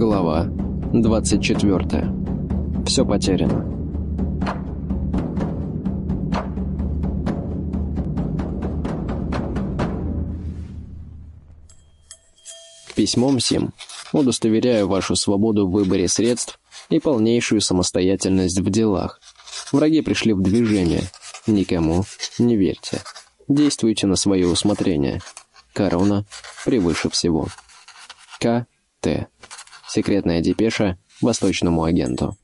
Глава 24. Все потеряно. Письмом сим удостоверяю вашу свободу в выборе средств и полнейшую самостоятельность в делах. Враги пришли в движение. Никому не верьте. Действуйте на свое усмотрение. Корона превыше всего. К. Т. Секретная депеша восточному агенту.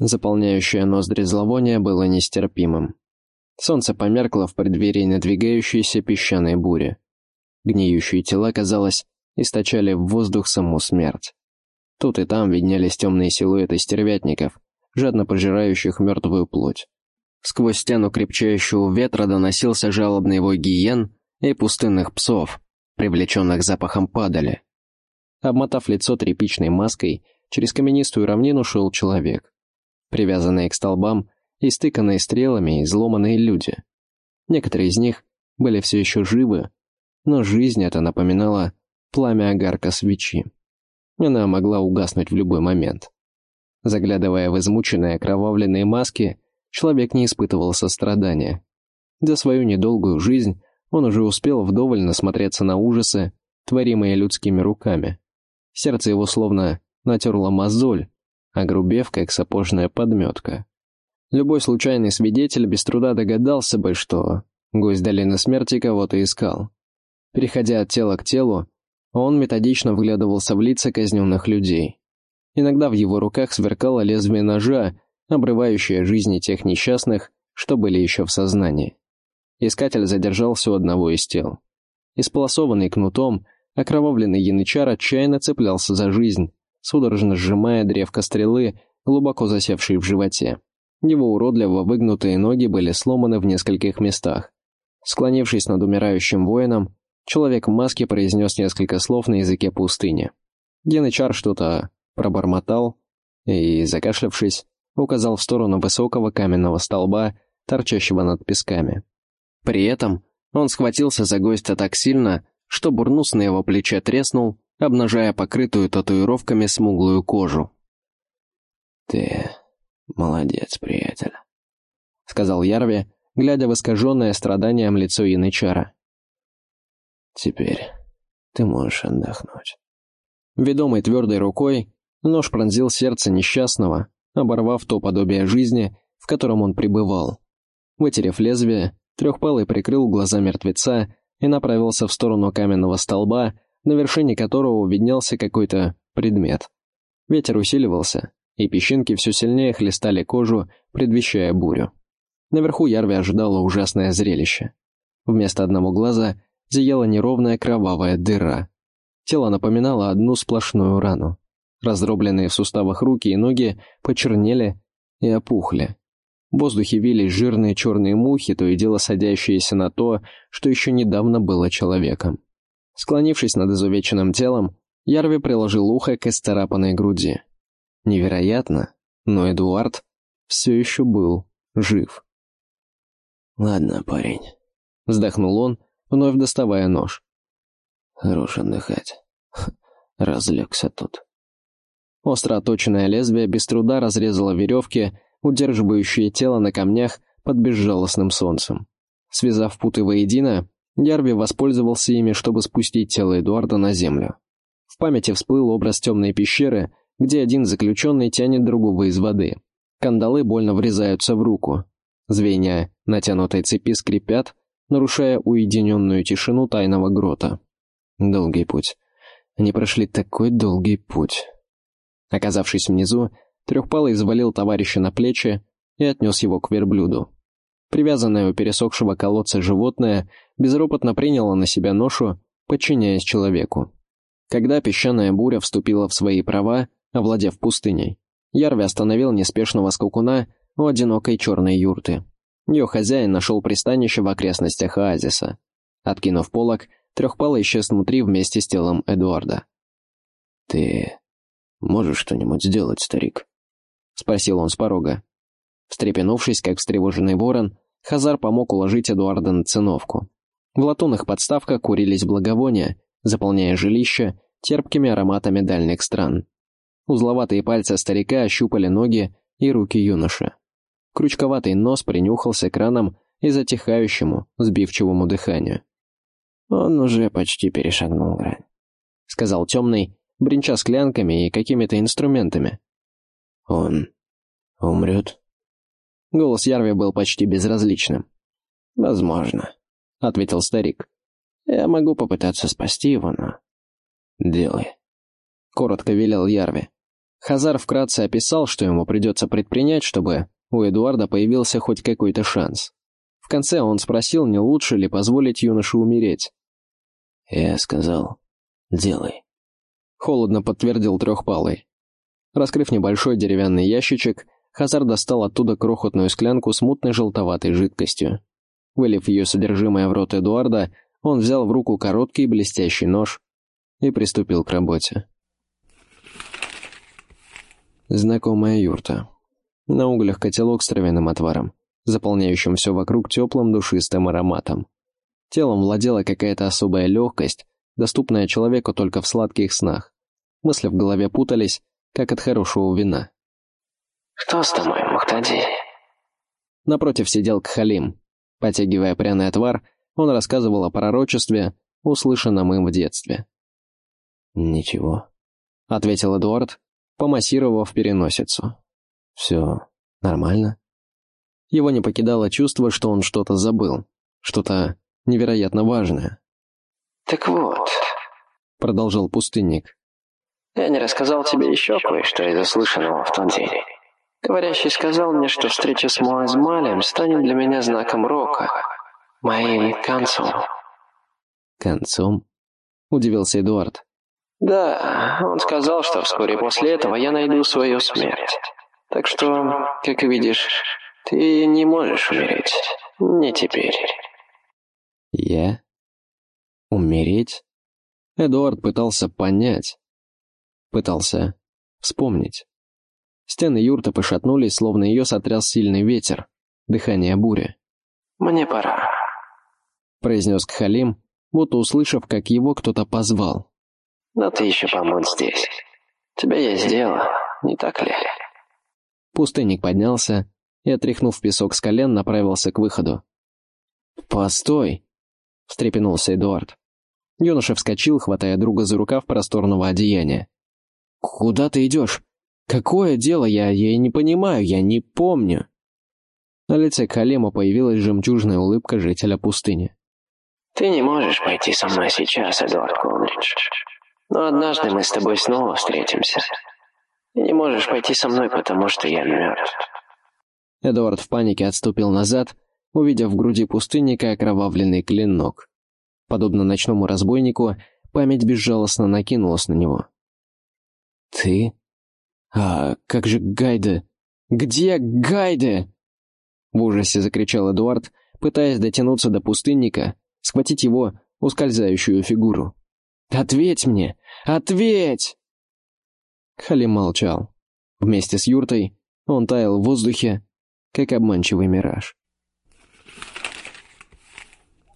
Заполняющее ноздри зловоние было нестерпимым. Солнце померкло в преддверии надвигающейся песчаной бури. Гниющие тела, казалось, источали в воздух саму смерть. Тут и там виднелись темные силуэты стервятников, жадно пожирающих мертвую плоть. Сквозь стену крепчающего ветра доносился жалобный вой гиен и пустынных псов, привлеченных запахом падали. Обмотав лицо тряпичной маской, через каменистую равнину шел человек. Привязанные к столбам, истыканные стрелами и изломанные люди. Некоторые из них были все еще живы, но жизнь эта напоминала пламя огарка свечи. Она могла угаснуть в любой момент. Заглядывая в измученные окровавленные маски, человек не испытывал сострадания. За свою недолгую жизнь он уже успел вдоволь насмотреться на ужасы, творимые людскими руками. Сердце его словно натерло мозоль, огрубев, как сапожная подметка. Любой случайный свидетель без труда догадался бы, что гость долины смерти кого-то искал. Переходя от тела к телу, он методично вглядывался в лица казненных людей. Иногда в его руках сверкало лезвие ножа, обрывающее жизни тех несчастных, что были еще в сознании. Искатель задержался у одного из тел. Исполосованный кнутом, Окровавленный янычар отчаянно цеплялся за жизнь, судорожно сжимая древко стрелы, глубоко засевшей в животе. Его уродливо выгнутые ноги были сломаны в нескольких местах. Склонившись над умирающим воином, человек в маске произнес несколько слов на языке пустыни. Янычар что-то пробормотал и, закашлявшись, указал в сторону высокого каменного столба, торчащего над песками. При этом он схватился за гостя так сильно, что бурнус на его плече треснул, обнажая покрытую татуировками смуглую кожу. «Ты молодец, приятель», — сказал Ярви, глядя в искаженное страданием лицо янычара. «Теперь ты можешь отдохнуть». Ведомый твердой рукой, нож пронзил сердце несчастного, оборвав то подобие жизни, в котором он пребывал. Вытерев лезвие, трехпалый прикрыл глаза мертвеца и направился в сторону каменного столба, на вершине которого виднелся какой-то предмет. Ветер усиливался, и песчинки все сильнее хлестали кожу, предвещая бурю. Наверху Ярви ожидало ужасное зрелище. Вместо одного глаза зияла неровная кровавая дыра. Тело напоминало одну сплошную рану. Раздробленные в суставах руки и ноги почернели и опухли. В воздухе вились жирные черные мухи, то и дело садящиеся на то, что еще недавно было человеком. Склонившись над изувеченным телом, Ярви приложил ухо к исцарапанной груди. Невероятно, но Эдуард все еще был жив. «Ладно, парень», — вздохнул он, вновь доставая нож. «Хорош отдыхать. Разлегся тут». Остро оточенное лезвие без труда разрезало веревки, удерживающие тело на камнях под безжалостным солнцем. Связав путы воедино, Ярви воспользовался ими, чтобы спустить тело Эдуарда на землю. В памяти всплыл образ темной пещеры, где один заключенный тянет другого из воды. Кандалы больно врезаются в руку. Звенья натянутой цепи скрипят, нарушая уединенную тишину тайного грота. Долгий путь. Они прошли такой долгий путь. Оказавшись внизу, Трехпалый завалил товарища на плечи и отнес его к верблюду. Привязанное у пересохшего колодца животное безропотно приняло на себя ношу, подчиняясь человеку. Когда песчаная буря вступила в свои права, овладев пустыней, Ярви остановил неспешного скакуна у одинокой черной юрты. Ее хозяин нашел пристанище в окрестностях оазиса. Откинув полог, трехпалый исчез внутри вместе с телом Эдуарда. «Ты можешь что-нибудь сделать, старик?» — спросил он с порога. Встрепенувшись, как встревоженный ворон, Хазар помог уложить Эдуарда на циновку. В латунных подставках курились благовония, заполняя жилище, терпкими ароматами дальних стран. Узловатые пальцы старика ощупали ноги и руки юноши. Крючковатый нос принюхался к ранам и затихающему, сбивчивому дыханию. «Он уже почти перешагнул грань», — сказал темный, бренча склянками и какими-то инструментами. «Он умрет?» Голос Ярви был почти безразличным. «Возможно», — ответил старик. «Я могу попытаться спасти его, но...» «Делай», — коротко велел Ярви. Хазар вкратце описал, что ему придется предпринять, чтобы у Эдуарда появился хоть какой-то шанс. В конце он спросил, не лучше ли позволить юноше умереть. «Я сказал, делай», — холодно подтвердил трехпалый. Раскрыв небольшой деревянный ящичек, Хазар достал оттуда крохотную склянку с мутной желтоватой жидкостью. Вылив ее содержимое в рот Эдуарда, он взял в руку короткий блестящий нож и приступил к работе. Знакомая юрта. На углях котелок с травяным отваром, заполняющим все вокруг теплым душистым ароматом. Телом владела какая-то особая легкость, доступная человеку только в сладких снах. Мысли в голове путались, как от хорошего вина. «Что с тобой, Мухтади?» Напротив сидел Кхалим. Потягивая пряный отвар, он рассказывал о пророчестве, услышанном им в детстве. «Ничего», — ответил Эдуард, помассировав переносицу. «Все нормально?» Его не покидало чувство, что он что-то забыл, что-то невероятно важное. «Так вот», — продолжил пустынник. «Я не рассказал тебе еще кое-что из услышанного в тот день. Говорящий сказал мне, что встреча с Муазмалем станет для меня знаком рока, моим концом». «Концом?» — удивился Эдуард. «Да, он сказал, что вскоре после этого я найду свою смерть. Так что, как видишь, ты не можешь умереть. Не теперь». «Я? Умереть?» Эдуард пытался понять. Пытался вспомнить. Стены юрты пошатнулись, словно ее сотряс сильный ветер. Дыхание бури. «Мне пора», — произнес Кхалим, будто услышав, как его кто-то позвал. «Но ты еще помочь здесь. Тебя есть дело, не так ли?» Пустынник поднялся и, отряхнув песок с колен, направился к выходу. «Постой!» — встрепенулся Эдуард. Юноша вскочил, хватая друга за рукав просторного одеяния. «Куда ты идешь? Какое дело? Я, я не понимаю, я не помню». На лице Калема появилась жемчужная улыбка жителя пустыни. «Ты не можешь пойти со мной сейчас, Эдуард Колдридж. Но однажды мы с тобой снова встретимся. Ты не можешь пойти со мной, потому что я мертв». Эдуард в панике отступил назад, увидев в груди пустынника окровавленный клинок. Подобно ночному разбойнику, память безжалостно накинулась на него. «Ты? А как же Гайде? Где Гайде?» В ужасе закричал Эдуард, пытаясь дотянуться до пустынника, схватить его ускользающую фигуру. «Ответь мне! Ответь!» Хали молчал. Вместе с юртой он таял в воздухе, как обманчивый мираж.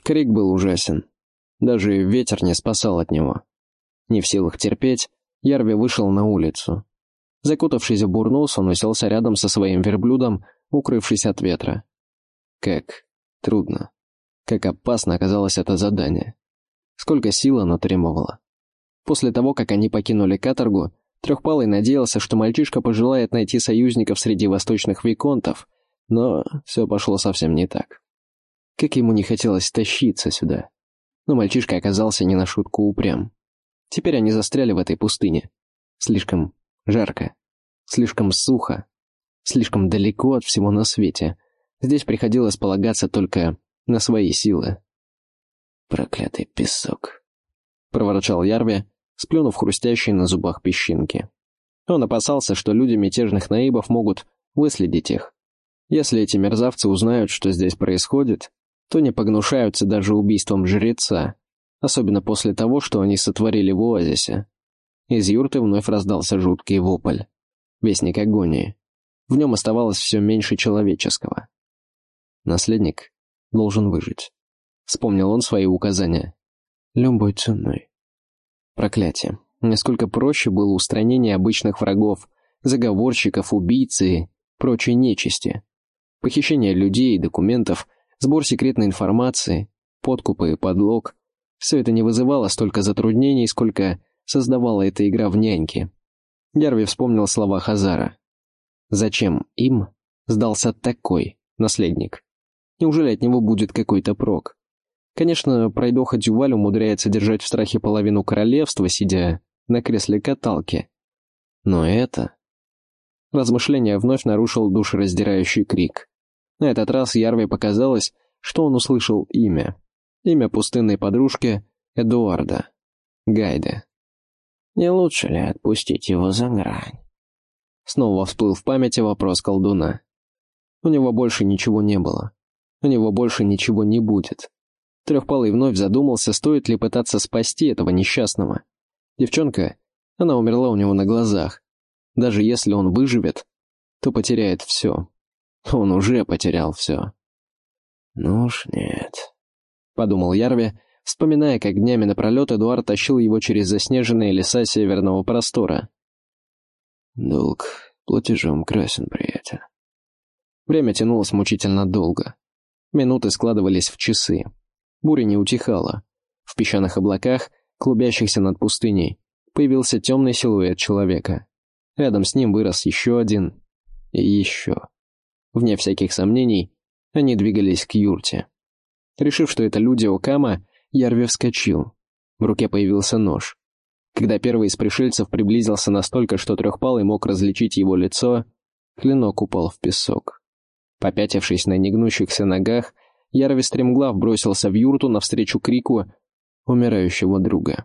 Крик был ужасен. Даже ветер не спасал от него. Не в силах терпеть, Ярви вышел на улицу. Закутавшись в бурнус, он уселся рядом со своим верблюдом, укрывшись от ветра. Как трудно, как опасно оказалось это задание. Сколько сил оно требовало. После того, как они покинули каторгу, Трехпалый надеялся, что мальчишка пожелает найти союзников среди восточных виконтов, но все пошло совсем не так. Как ему не хотелось тащиться сюда. Но мальчишка оказался не на шутку упрям. Теперь они застряли в этой пустыне. Слишком жарко, слишком сухо, слишком далеко от всего на свете. Здесь приходилось полагаться только на свои силы. «Проклятый песок», — проворчал Ярви, сплюнув хрустящие на зубах песчинки. Он опасался, что люди мятежных наибов могут выследить их. Если эти мерзавцы узнают, что здесь происходит, то не погнушаются даже убийством жреца, особенно после того, что они сотворили в оазисе. Из юрты вновь раздался жуткий вопль. Вестник агонии. В нем оставалось все меньше человеческого. Наследник должен выжить. Вспомнил он свои указания. Любой ценой. Проклятие. насколько проще было устранение обычных врагов, заговорщиков, убийц и прочей нечисти. Похищение людей и документов, сбор секретной информации, подкупы и подлог — все это не вызывало столько затруднений, сколько создавала эта игра в няньки. Ярви вспомнил слова Хазара. «Зачем им сдался такой наследник? Неужели от него будет какой-то прок?» Конечно, пройдоха Дюваль умудряется держать в страхе половину королевства, сидя на кресле каталки. Но это... Размышление вновь нарушил душераздирающий крик. На этот раз Ярве показалось, что он услышал имя. Имя пустынной подружки Эдуарда. Гайде. Не лучше ли отпустить его за грань? Снова всплыл в памяти вопрос колдуна. У него больше ничего не было. У него больше ничего не будет. Трехпалый вновь задумался, стоит ли пытаться спасти этого несчастного. Девчонка, она умерла у него на глазах. Даже если он выживет, то потеряет все. Он уже потерял все. «Ну уж нет», — подумал Ярви, вспоминая, как днями напролет Эдуард тащил его через заснеженные леса северного простора. «Долг платежом красен, приятель». Время тянулось мучительно долго. Минуты складывались в часы. Буря не утихала. В песчаных облаках, клубящихся над пустыней, появился темный силуэт человека. Рядом с ним вырос еще один. И еще. Вне всяких сомнений, они двигались к юрте. Решив, что это люди Окама, Ярви вскочил. В руке появился нож. Когда первый из пришельцев приблизился настолько, что трехпалый мог различить его лицо, клинок упал в песок. Попятившись на негнущихся ногах, Ярви стремглав бросился в юрту навстречу крику умирающего друга.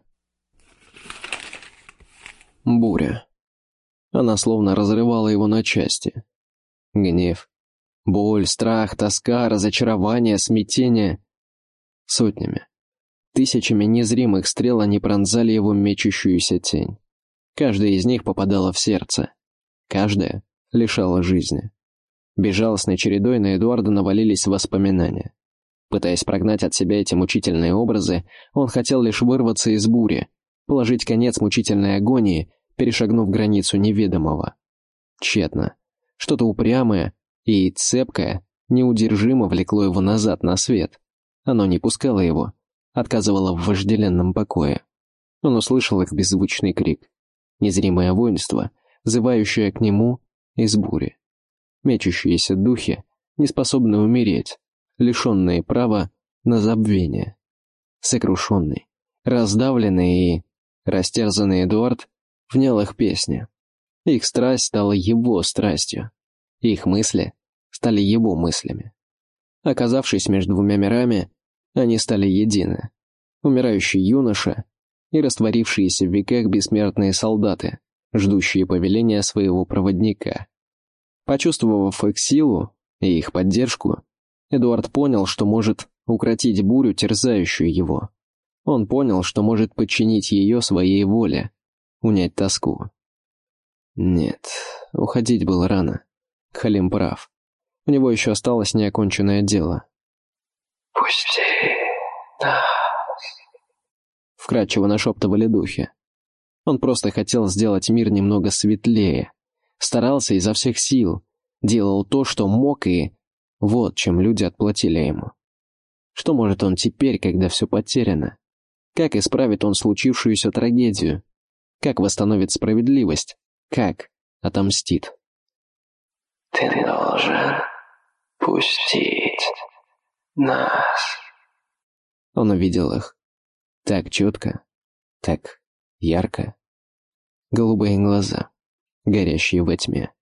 Буря. Она словно разрывала его на части. Гнев, боль, страх, тоска, разочарование, смятение. Сотнями. Тысячами незримых стрел они пронзали его мечущуюся тень. Каждая из них попадала в сердце. Каждая лишала жизни. Безжалостной чередой на Эдуарда навалились воспоминания. Пытаясь прогнать от себя эти мучительные образы, он хотел лишь вырваться из бури, положить конец мучительной агонии, перешагнув границу неведомого. Тщетно. Что-то упрямое и цепкое неудержимо влекло его назад на свет. Оно не пускало его, отказывало в вожделенном покое. Он услышал их беззвучный крик. Незримое воинство, взывающее к нему из бури. Мечущиеся духи, неспособные умереть, лишенные права на забвение. Сокрушенный, раздавленный и растерзанный Эдуард внял их песни. Их страсть стала его страстью. Их мысли стали его мыслями. Оказавшись между двумя мирами, они стали едины. Умирающий юноша и растворившиеся в веках бессмертные солдаты, ждущие повеления своего проводника. Почувствовав их силу и их поддержку, Эдуард понял, что может укротить бурю, терзающую его. Он понял, что может подчинить ее своей воле, унять тоску. Нет, уходить было рано. Халим прав. У него еще осталось неоконченное дело. «Пусти нас!» Вкратчиво нашептывали духи. Он просто хотел сделать мир немного светлее. Старался изо всех сил. Делал то, что мог, и вот чем люди отплатили ему. Что может он теперь, когда все потеряно? Как исправит он случившуюся трагедию? Как восстановит справедливость? Как отомстит? «Ты должен пустить нас». Он увидел их. Так четко, так ярко. Голубые глаза, горящие во тьме.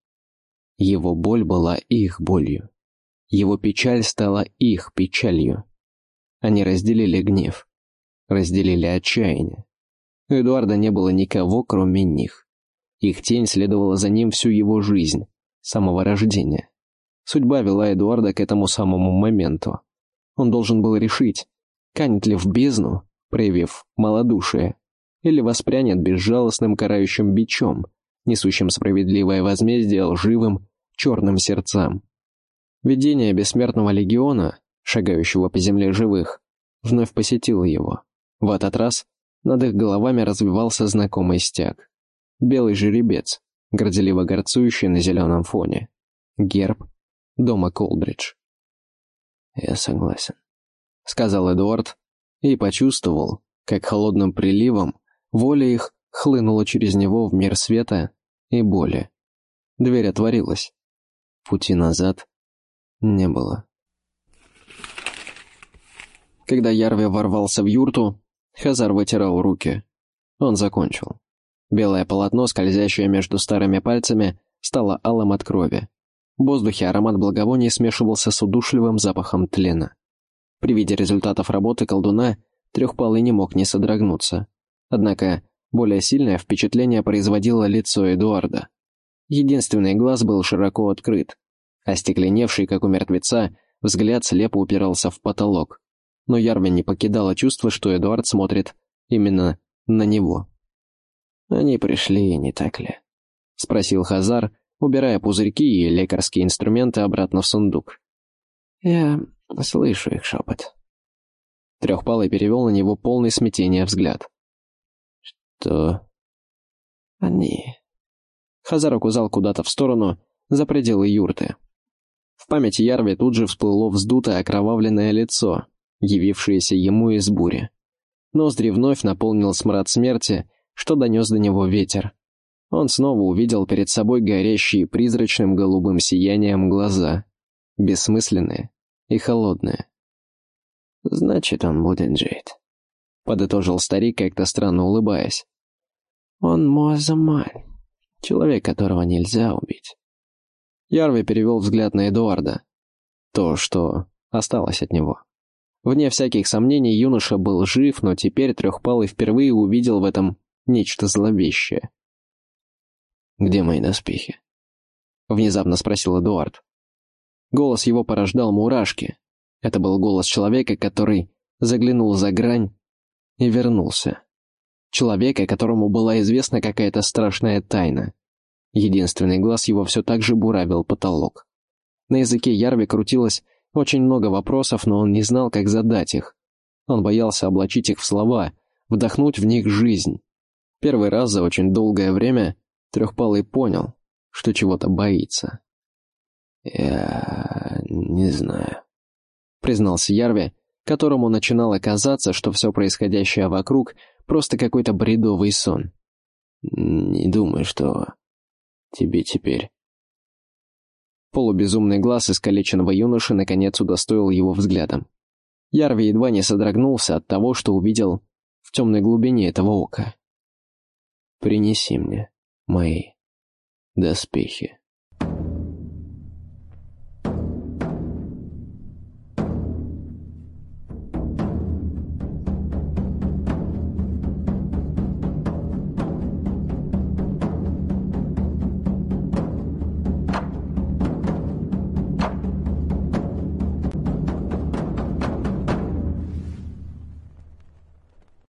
Его боль была их болью. Его печаль стала их печалью. Они разделили гнев, разделили отчаяние. У Эдуарда не было никого, кроме них. Их тень следовала за ним всю его жизнь, самого рождения. Судьба вела Эдуарда к этому самому моменту. Он должен был решить, канет ли в бездну, проявив малодушие, или воспрянет безжалостным карающим бичом, несущим справедливое возмездие лживым, черным сердцам. Видение бессмертного легиона, шагающего по земле живых, вновь посетило его. В этот раз Над их головами развивался знакомый стяг. Белый жеребец, горделиво горцующий на зеленом фоне. Герб дома Колдридж. «Я согласен», — сказал Эдуард и почувствовал, как холодным приливом воля их хлынула через него в мир света и боли. Дверь отворилась. Пути назад не было. Когда Ярви ворвался в юрту, Хазар вытирал руки. Он закончил. Белое полотно, скользящее между старыми пальцами, стало алым от крови. В воздухе аромат благовоний смешивался с удушливым запахом тлена. При виде результатов работы колдуна трехпалый не мог не содрогнуться. Однако более сильное впечатление производило лицо Эдуарда. Единственный глаз был широко открыт. Остекленевший, как у мертвеца, взгляд слепо упирался в потолок но Ярвин не покидало чувство, что Эдуард смотрит именно на него. «Они пришли, не так ли?» — спросил Хазар, убирая пузырьки и лекарские инструменты обратно в сундук. «Я слышу их шепот». Трехпалый перевел на него полный смятения взгляд. «Что?» «Они...» Хазар указал куда-то в сторону, за пределы юрты. В памяти Ярви тут же всплыло вздутое окровавленное лицо, явившиеся ему из бури. Ноздри вновь наполнил смрад смерти, что донес до него ветер. Он снова увидел перед собой горящие призрачным голубым сиянием глаза, бессмысленные и холодные. «Значит, он будет жить», — подытожил старик, как-то странно улыбаясь. «Он Муазамаль, человек, которого нельзя убить». Ярви перевел взгляд на Эдуарда. То, что осталось от него. Вне всяких сомнений, юноша был жив, но теперь Трехпалый впервые увидел в этом нечто зловещее. «Где мои доспехи?» — внезапно спросил Эдуард. Голос его порождал мурашки. Это был голос человека, который заглянул за грань и вернулся. Человека, которому была известна какая-то страшная тайна. Единственный глаз его все так же буравил потолок. На языке Ярви крутилась очень много вопросов, но он не знал, как задать их. Он боялся облачить их в слова, вдохнуть в них жизнь. Первый раз за очень долгое время Трехпалый понял, что чего-то боится. «Я не знаю», — признался Ярви, которому начинало казаться, что все происходящее вокруг — просто какой-то бредовый сон. «Не думаю, что тебе теперь Полубезумный глаз искалеченного юноши наконец удостоил его взглядом. Ярви едва не содрогнулся от того, что увидел в темной глубине этого ока. «Принеси мне мои доспехи».